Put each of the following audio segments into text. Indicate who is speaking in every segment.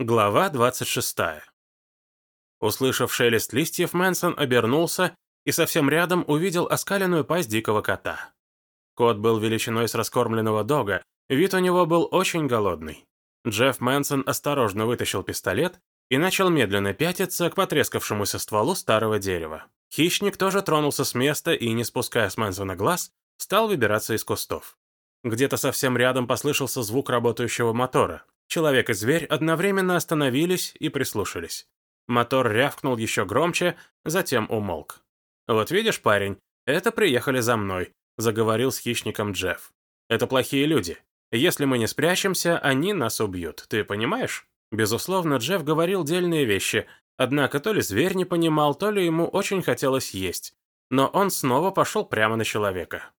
Speaker 1: Глава 26. Услышав шелест листьев, Мэнсон обернулся и совсем рядом увидел оскаленную пасть дикого кота. Кот был величиной с раскормленного дога, вид у него был очень голодный. Джефф Мэнсон осторожно вытащил пистолет и начал медленно пятиться к потрескавшемуся стволу старого дерева. Хищник тоже тронулся с места и, не спуская с Мэнсона глаз, стал выбираться из кустов. Где-то совсем рядом послышался звук работающего мотора. Человек и зверь одновременно остановились и прислушались. Мотор рявкнул еще громче, затем умолк. «Вот видишь, парень, это приехали за мной», — заговорил с хищником Джефф. «Это плохие люди. Если мы не спрячемся, они нас убьют. Ты понимаешь?» Безусловно, Джефф говорил дельные вещи, однако то ли зверь не понимал, то ли ему очень хотелось есть. Но он снова пошел прямо на человека.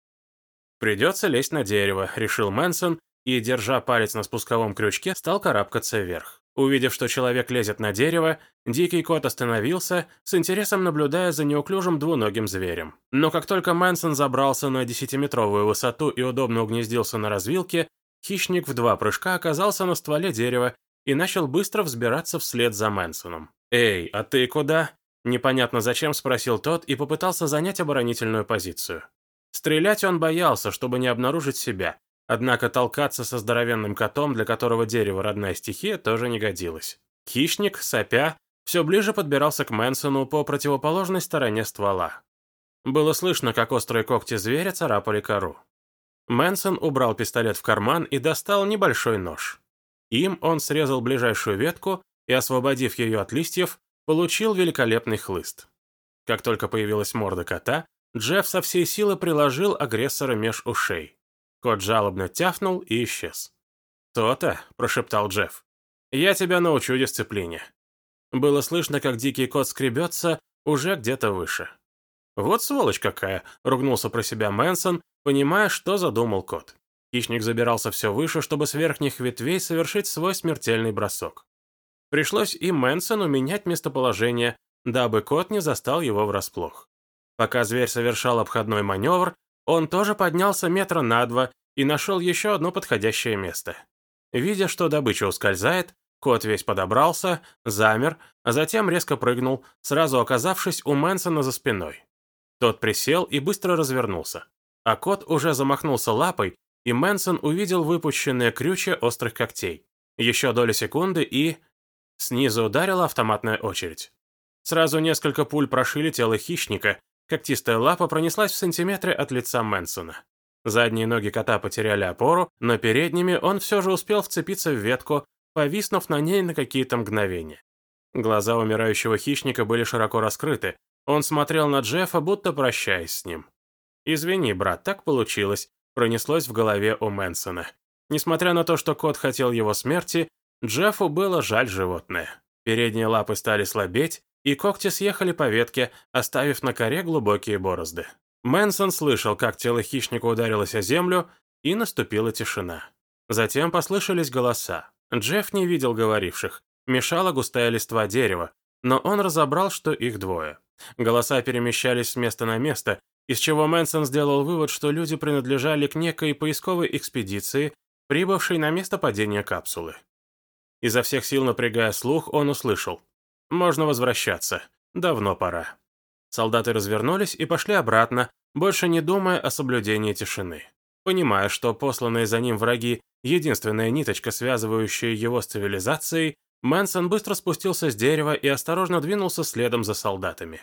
Speaker 1: «Придется лезть на дерево», — решил Мэнсон и, держа палец на спусковом крючке, стал карабкаться вверх. Увидев, что человек лезет на дерево, дикий кот остановился, с интересом наблюдая за неуклюжим двуногим зверем. Но как только Мэнсон забрался на десятиметровую высоту и удобно угнездился на развилке, хищник в два прыжка оказался на стволе дерева и начал быстро взбираться вслед за Мэнсоном. «Эй, а ты куда?» Непонятно зачем спросил тот и попытался занять оборонительную позицию. Стрелять он боялся, чтобы не обнаружить себя, Однако толкаться со здоровенным котом, для которого дерево родная стихия, тоже не годилось. Хищник, сопя, все ближе подбирался к Мэнсону по противоположной стороне ствола. Было слышно, как острые когти зверя царапали кору. Мэнсон убрал пистолет в карман и достал небольшой нож. Им он срезал ближайшую ветку и, освободив ее от листьев, получил великолепный хлыст. Как только появилась морда кота, Джефф со всей силы приложил агрессора меж ушей. Кот жалобно тяфнул и исчез. «То-то», — прошептал Джефф. «Я тебя научу дисциплине». Было слышно, как дикий кот скребется уже где-то выше. «Вот сволочь какая!» — ругнулся про себя Мэнсон, понимая, что задумал кот. Хищник забирался все выше, чтобы с верхних ветвей совершить свой смертельный бросок. Пришлось и Мэнсону менять местоположение, дабы кот не застал его врасплох. Пока зверь совершал обходной маневр, он тоже поднялся метра на два и нашел еще одно подходящее место. Видя, что добыча ускользает, кот весь подобрался, замер, а затем резко прыгнул, сразу оказавшись у Мэнсона за спиной. Тот присел и быстро развернулся. А кот уже замахнулся лапой, и Мэнсон увидел выпущенные крючья острых когтей. Еще доли секунды и... Снизу ударила автоматная очередь. Сразу несколько пуль прошили тело хищника, Когтистая лапа пронеслась в сантиметре от лица Мэнсона. Задние ноги кота потеряли опору, но передними он все же успел вцепиться в ветку, повиснув на ней на какие-то мгновения. Глаза умирающего хищника были широко раскрыты. Он смотрел на Джеффа, будто прощаясь с ним. «Извини, брат, так получилось», — пронеслось в голове у Мэнсона. Несмотря на то, что кот хотел его смерти, Джеффу было жаль животное. Передние лапы стали слабеть, и когти съехали по ветке, оставив на коре глубокие борозды. Мэнсон слышал, как тело хищника ударилось о землю, и наступила тишина. Затем послышались голоса. Джефф не видел говоривших, мешала густая листва дерева, но он разобрал, что их двое. Голоса перемещались с места на место, из чего Мэнсон сделал вывод, что люди принадлежали к некой поисковой экспедиции, прибывшей на место падения капсулы. Изо всех сил напрягая слух, он услышал. Можно возвращаться. Давно пора. Солдаты развернулись и пошли обратно, больше не думая о соблюдении тишины. Понимая, что посланные за ним враги — единственная ниточка, связывающая его с цивилизацией, Мэнсон быстро спустился с дерева и осторожно двинулся следом за солдатами.